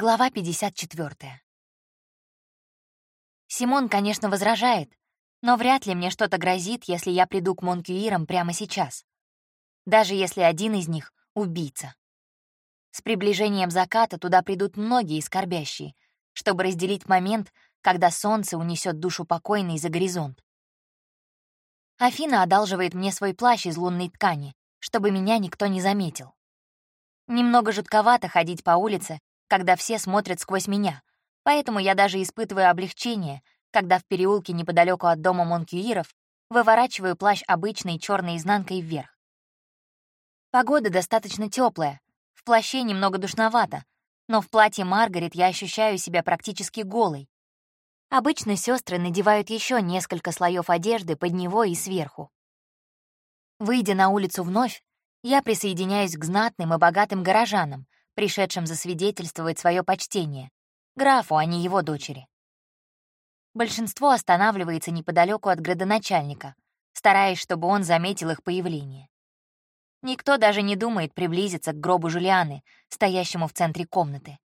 Глава 54. Симон, конечно, возражает, но вряд ли мне что-то грозит, если я приду к Монкюирам прямо сейчас. Даже если один из них — убийца. С приближением заката туда придут многие скорбящие, чтобы разделить момент, когда солнце унесет душу покойной за горизонт. Афина одалживает мне свой плащ из лунной ткани, чтобы меня никто не заметил. Немного жутковато ходить по улице, когда все смотрят сквозь меня, поэтому я даже испытываю облегчение, когда в переулке неподалеку от дома Монкьюиров выворачиваю плащ обычной черной изнанкой вверх. Погода достаточно теплая, в плаще немного душновато, но в платье Маргарет я ощущаю себя практически голой. Обычно сестры надевают еще несколько слоев одежды под него и сверху. Выйдя на улицу вновь, я присоединяюсь к знатным и богатым горожанам, пришедшим засвидетельствовать свое почтение, графу, а не его дочери. Большинство останавливается неподалеку от градоначальника, стараясь, чтобы он заметил их появление. Никто даже не думает приблизиться к гробу Жулианы, стоящему в центре комнаты.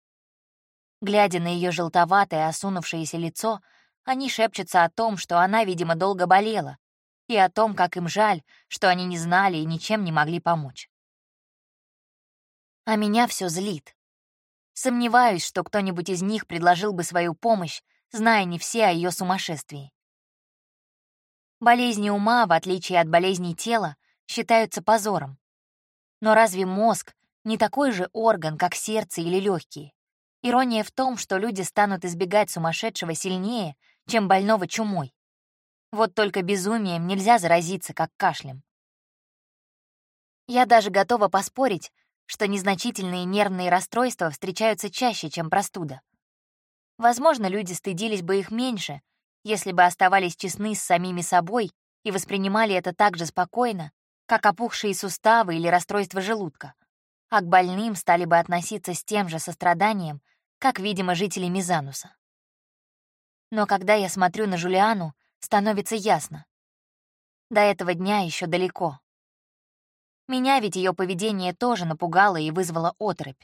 Глядя на ее желтоватое, осунувшееся лицо, они шепчутся о том, что она, видимо, долго болела, и о том, как им жаль, что они не знали и ничем не могли помочь а меня все злит. Сомневаюсь, что кто-нибудь из них предложил бы свою помощь, зная не все о ее сумасшествии. Болезни ума, в отличие от болезней тела, считаются позором. Но разве мозг не такой же орган, как сердце или легкие? Ирония в том, что люди станут избегать сумасшедшего сильнее, чем больного чумой. Вот только безумием нельзя заразиться, как кашлем. Я даже готова поспорить, что незначительные нервные расстройства встречаются чаще, чем простуда. Возможно, люди стыдились бы их меньше, если бы оставались честны с самими собой и воспринимали это так же спокойно, как опухшие суставы или расстройство желудка, а к больным стали бы относиться с тем же состраданием, как, видимо, жители Мизануса. Но когда я смотрю на Жулиану, становится ясно. До этого дня еще далеко. Меня ведь ее поведение тоже напугало и вызвало отрыбь.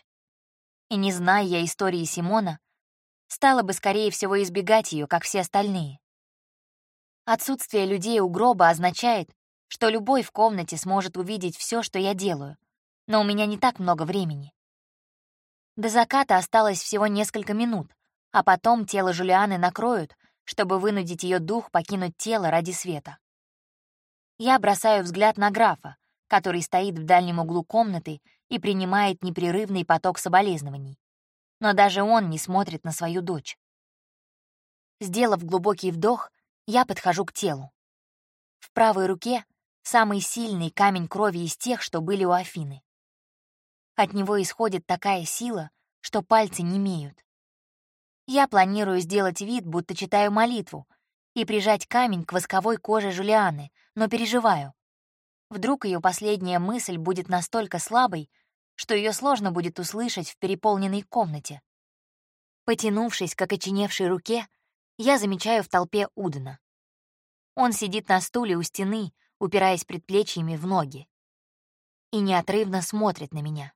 И не зная я истории Симона, стала бы, скорее всего, избегать ее, как все остальные. Отсутствие людей у гроба означает, что любой в комнате сможет увидеть все, что я делаю, но у меня не так много времени. До заката осталось всего несколько минут, а потом тело Жулианы накроют, чтобы вынудить ее дух покинуть тело ради света. Я бросаю взгляд на графа, который стоит в дальнем углу комнаты и принимает непрерывный поток соболезнований. Но даже он не смотрит на свою дочь. Сделав глубокий вдох, я подхожу к телу. В правой руке самый сильный камень крови из тех, что были у Афины. От него исходит такая сила, что пальцы не имеют. Я планирую сделать вид, будто читаю молитву, и прижать камень к восковой коже Жулианы, но переживаю. Вдруг ее последняя мысль будет настолько слабой, что ее сложно будет услышать в переполненной комнате. Потянувшись к окоченевшей руке, я замечаю в толпе Удена. Он сидит на стуле у стены, упираясь предплечьями в ноги. И неотрывно смотрит на меня.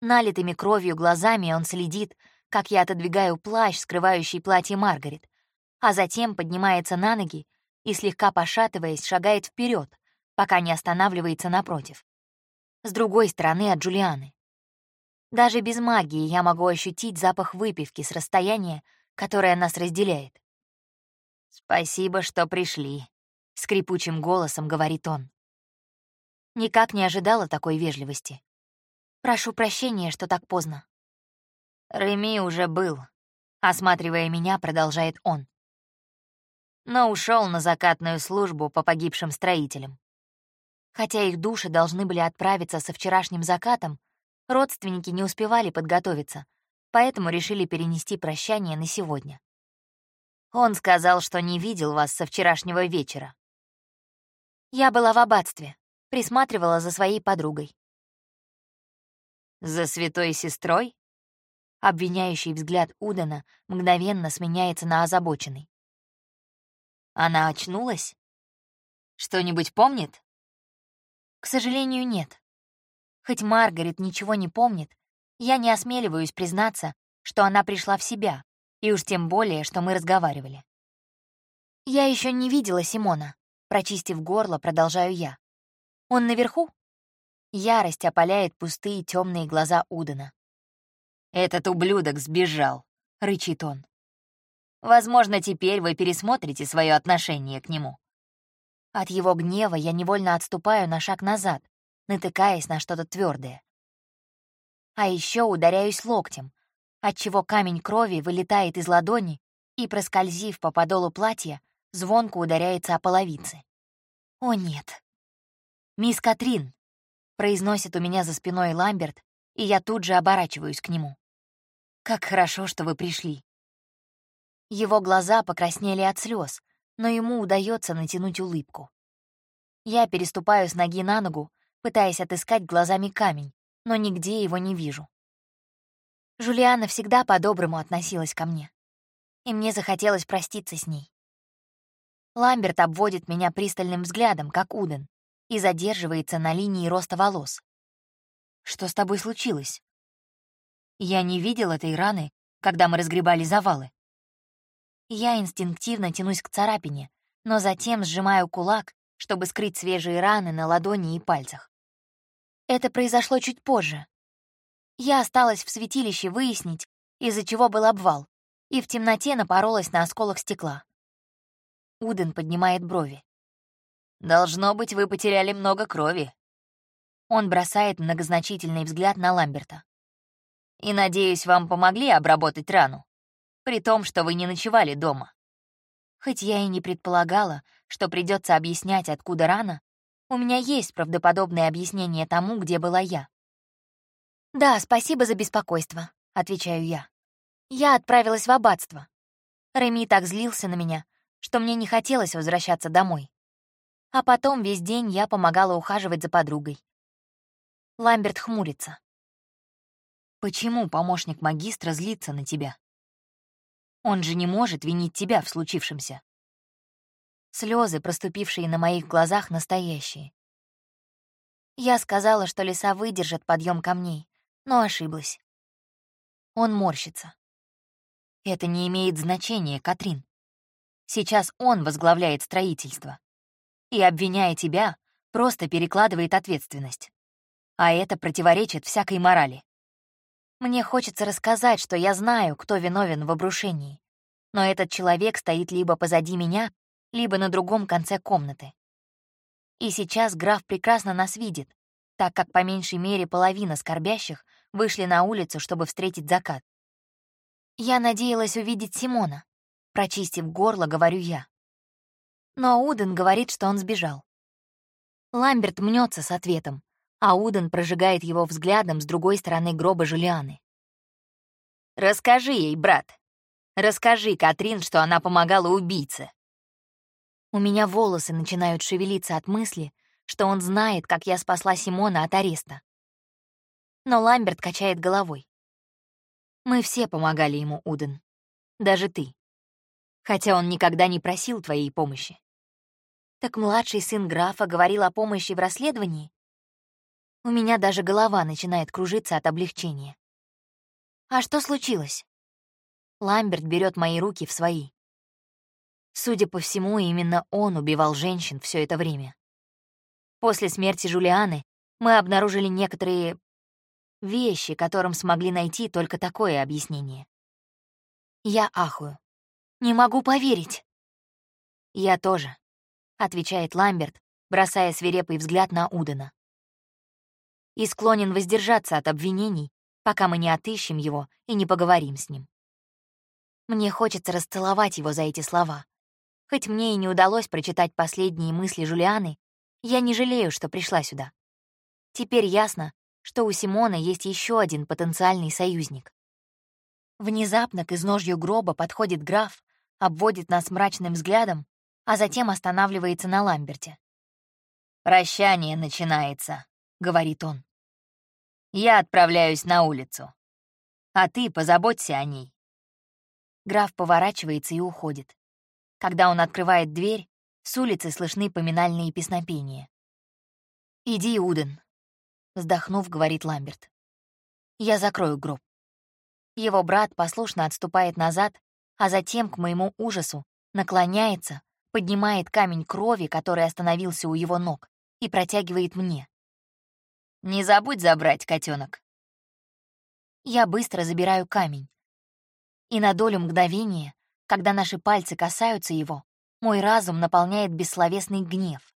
Налитыми кровью глазами он следит, как я отодвигаю плащ, скрывающий платье Маргарет, а затем поднимается на ноги и, слегка пошатываясь, шагает вперед, пока не останавливается напротив. С другой стороны от Джулианы. Даже без магии я могу ощутить запах выпивки с расстояния, которое нас разделяет. «Спасибо, что пришли», — скрипучим голосом говорит он. Никак не ожидала такой вежливости. Прошу прощения, что так поздно. Реми уже был, осматривая меня, продолжает он. Но ушел на закатную службу по погибшим строителям. Хотя их души должны были отправиться со вчерашним закатом, родственники не успевали подготовиться, поэтому решили перенести прощание на сегодня. Он сказал, что не видел вас со вчерашнего вечера. Я была в аббатстве, присматривала за своей подругой. «За святой сестрой?» Обвиняющий взгляд Удана мгновенно сменяется на озабоченный. Она очнулась? Что-нибудь помнит? К сожалению, нет. Хоть Маргарет ничего не помнит, я не осмеливаюсь признаться, что она пришла в себя, и уж тем более, что мы разговаривали. «Я еще не видела Симона», — прочистив горло, продолжаю я. «Он наверху?» Ярость опаляет пустые темные глаза Удена. «Этот ублюдок сбежал», — рычит он. «Возможно, теперь вы пересмотрите свое отношение к нему». От его гнева я невольно отступаю на шаг назад, натыкаясь на что-то твердое. А еще ударяюсь локтем, отчего камень крови вылетает из ладони и, проскользив по подолу платья, звонко ударяется о половице. «О, нет!» «Мисс Катрин!» — произносит у меня за спиной Ламберт, и я тут же оборачиваюсь к нему. «Как хорошо, что вы пришли!» Его глаза покраснели от слез, но ему удается натянуть улыбку. Я переступаю с ноги на ногу, пытаясь отыскать глазами камень, но нигде его не вижу. Жулиана всегда по-доброму относилась ко мне, и мне захотелось проститься с ней. Ламберт обводит меня пристальным взглядом, как Уден, и задерживается на линии роста волос. «Что с тобой случилось?» Я не видел этой раны, когда мы разгребали завалы. Я инстинктивно тянусь к царапине, но затем сжимаю кулак, чтобы скрыть свежие раны на ладони и пальцах. Это произошло чуть позже. Я осталась в святилище выяснить, из-за чего был обвал, и в темноте напоролась на осколок стекла. Уден поднимает брови. «Должно быть, вы потеряли много крови». Он бросает многозначительный взгляд на Ламберта. «И, надеюсь, вам помогли обработать рану, при том, что вы не ночевали дома». Хоть я и не предполагала, что придется объяснять, откуда рана, у меня есть правдоподобное объяснение тому, где была я. «Да, спасибо за беспокойство», — отвечаю я. Я отправилась в аббатство. Реми так злился на меня, что мне не хотелось возвращаться домой. А потом весь день я помогала ухаживать за подругой. Ламберт хмурится. «Почему помощник магистра злится на тебя? Он же не может винить тебя в случившемся». Слезы, проступившие на моих глазах, настоящие. Я сказала, что леса выдержат подъем камней, но ошиблась. Он морщится. Это не имеет значения, Катрин. Сейчас он возглавляет строительство. И, обвиняя тебя, просто перекладывает ответственность. А это противоречит всякой морали. Мне хочется рассказать, что я знаю, кто виновен в обрушении. Но этот человек стоит либо позади меня, либо на другом конце комнаты. И сейчас граф прекрасно нас видит, так как по меньшей мере половина скорбящих вышли на улицу, чтобы встретить закат. Я надеялась увидеть Симона. Прочистив горло, говорю я. Но Уден говорит, что он сбежал. Ламберт мнется с ответом, а Уден прожигает его взглядом с другой стороны гроба Жулианы. «Расскажи ей, брат. Расскажи, Катрин, что она помогала убийце. У меня волосы начинают шевелиться от мысли, что он знает, как я спасла Симона от ареста. Но Ламберт качает головой. Мы все помогали ему, Уден. Даже ты. Хотя он никогда не просил твоей помощи. Так младший сын графа говорил о помощи в расследовании? У меня даже голова начинает кружиться от облегчения. А что случилось? Ламберт берет мои руки в свои. Судя по всему, именно он убивал женщин все это время. После смерти Жулианы мы обнаружили некоторые вещи, которым смогли найти только такое объяснение. Я ахую. Не могу поверить. Я тоже, отвечает Ламберт, бросая свирепый взгляд на Удена. И склонен воздержаться от обвинений, пока мы не отыщем его и не поговорим с ним. Мне хочется расцеловать его за эти слова, Хоть мне и не удалось прочитать последние мысли Жулианы, я не жалею, что пришла сюда. Теперь ясно, что у Симона есть еще один потенциальный союзник. Внезапно к изножью гроба подходит граф, обводит нас мрачным взглядом, а затем останавливается на Ламберте. «Прощание начинается», — говорит он. «Я отправляюсь на улицу. А ты позаботься о ней». Граф поворачивается и уходит. Когда он открывает дверь, с улицы слышны поминальные песнопения. «Иди, Уден», — вздохнув, говорит Ламберт. «Я закрою гроб». Его брат послушно отступает назад, а затем, к моему ужасу, наклоняется, поднимает камень крови, который остановился у его ног, и протягивает мне. «Не забудь забрать, котенок. Я быстро забираю камень. И на долю мгновения, когда наши пальцы касаются его, мой разум наполняет бессловесный гнев.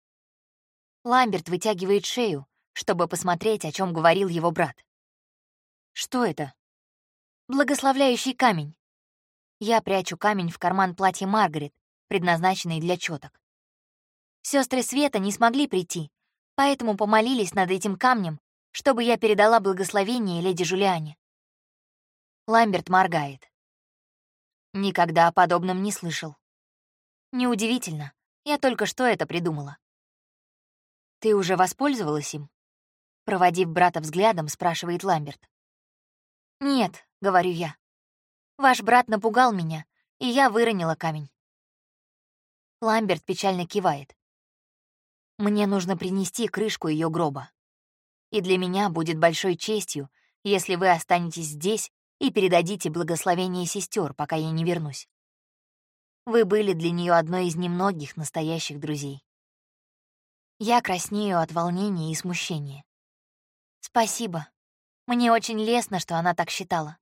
Ламберт вытягивает шею, чтобы посмотреть, о чем говорил его брат. Что это? Благословляющий камень. Я прячу камень в карман платья Маргарет, предназначенный для чёток. Сестры Света не смогли прийти, поэтому помолились над этим камнем, чтобы я передала благословение леди Жулиане. Ламберт моргает. Никогда о подобном не слышал. Неудивительно, я только что это придумала. «Ты уже воспользовалась им?» Проводив брата взглядом, спрашивает Ламберт. «Нет», — говорю я. «Ваш брат напугал меня, и я выронила камень». Ламберт печально кивает. «Мне нужно принести крышку ее гроба. И для меня будет большой честью, если вы останетесь здесь и передадите благословение сестер, пока я не вернусь. Вы были для нее одной из немногих настоящих друзей. Я краснею от волнения и смущения. Спасибо. Мне очень лестно, что она так считала.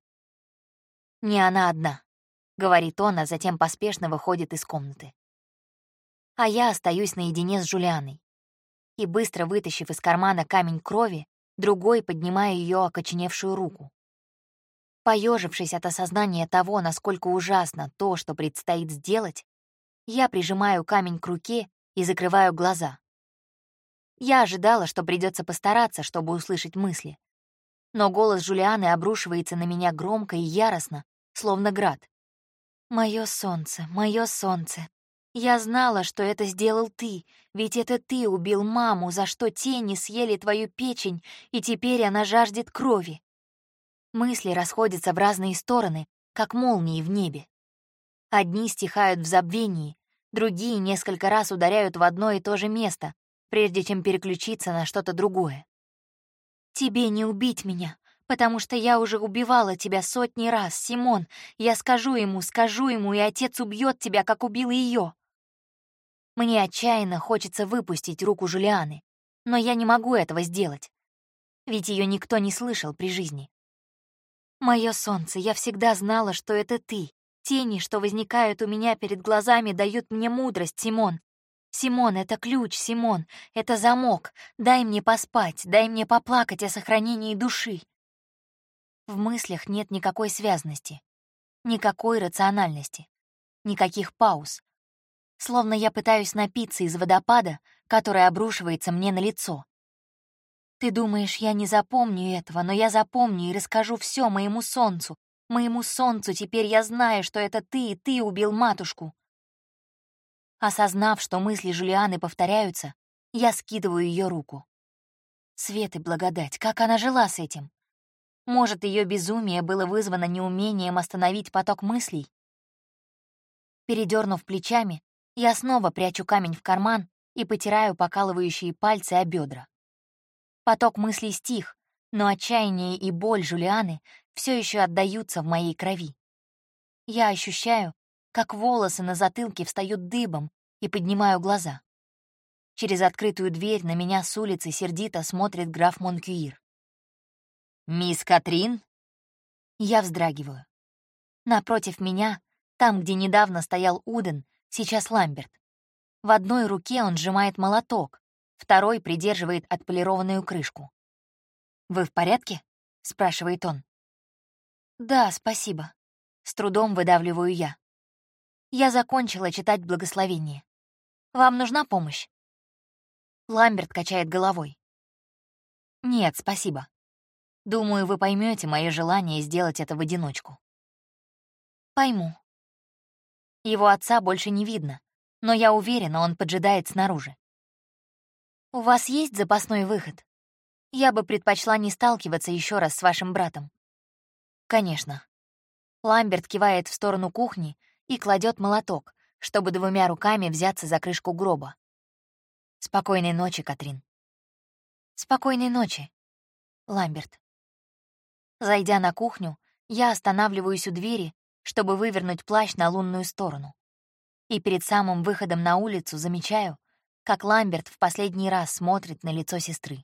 Не она одна, — говорит он, а затем поспешно выходит из комнаты. А я остаюсь наедине с Джулианой. И, быстро вытащив из кармана камень крови, другой поднимаю ее окоченевшую руку. Поежившись от осознания того, насколько ужасно то, что предстоит сделать, я прижимаю камень к руке и закрываю глаза. Я ожидала, что придется постараться, чтобы услышать мысли. Но голос Жулианы обрушивается на меня громко и яростно, словно град. «Моё солнце, моё солнце, я знала, что это сделал ты, ведь это ты убил маму, за что тени съели твою печень, и теперь она жаждет крови. Мысли расходятся в разные стороны, как молнии в небе. Одни стихают в забвении, другие несколько раз ударяют в одно и то же место, прежде чем переключиться на что-то другое. «Тебе не убить меня, потому что я уже убивала тебя сотни раз, Симон. Я скажу ему, скажу ему, и отец убьет тебя, как убил ее. Мне отчаянно хочется выпустить руку Жулианы, но я не могу этого сделать, ведь ее никто не слышал при жизни. Мое солнце, я всегда знала, что это ты. Тени, что возникают у меня перед глазами, дают мне мудрость, Симон. Симон, это ключ, Симон, это замок. Дай мне поспать, дай мне поплакать о сохранении души. В мыслях нет никакой связности, никакой рациональности, никаких пауз. Словно я пытаюсь напиться из водопада, который обрушивается мне на лицо. Ты думаешь, я не запомню этого, но я запомню и расскажу все моему солнцу. Моему солнцу теперь я знаю, что это ты, и ты убил матушку. Осознав, что мысли Жулианы повторяются, я скидываю ее руку. Свет и благодать, как она жила с этим? Может, ее безумие было вызвано неумением остановить поток мыслей? Передернув плечами, я снова прячу камень в карман и потираю покалывающие пальцы о бедра. Поток мыслей стих, но отчаяние и боль Жулианы все еще отдаются в моей крови. Я ощущаю, как волосы на затылке встают дыбом и поднимаю глаза. Через открытую дверь на меня с улицы сердито смотрит граф Монкюир. «Мисс Катрин?» Я вздрагиваю. Напротив меня, там, где недавно стоял Уден, сейчас Ламберт. В одной руке он сжимает молоток, Второй придерживает отполированную крышку. «Вы в порядке?» — спрашивает он. «Да, спасибо». С трудом выдавливаю я. Я закончила читать благословение. Вам нужна помощь? Ламберт качает головой. Нет, спасибо. Думаю, вы поймете мое желание сделать это в одиночку. Пойму. Его отца больше не видно, но я уверена, он поджидает снаружи. «У вас есть запасной выход? Я бы предпочла не сталкиваться еще раз с вашим братом». «Конечно». Ламберт кивает в сторону кухни и кладет молоток, чтобы двумя руками взяться за крышку гроба. «Спокойной ночи, Катрин». «Спокойной ночи, Ламберт». Зайдя на кухню, Я останавливаюсь у двери, чтобы вывернуть плащ на лунную сторону. И перед самым выходом на улицу замечаю, как Ламберт в последний раз смотрит на лицо сестры.